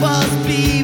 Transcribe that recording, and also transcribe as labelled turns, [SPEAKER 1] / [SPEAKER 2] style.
[SPEAKER 1] was being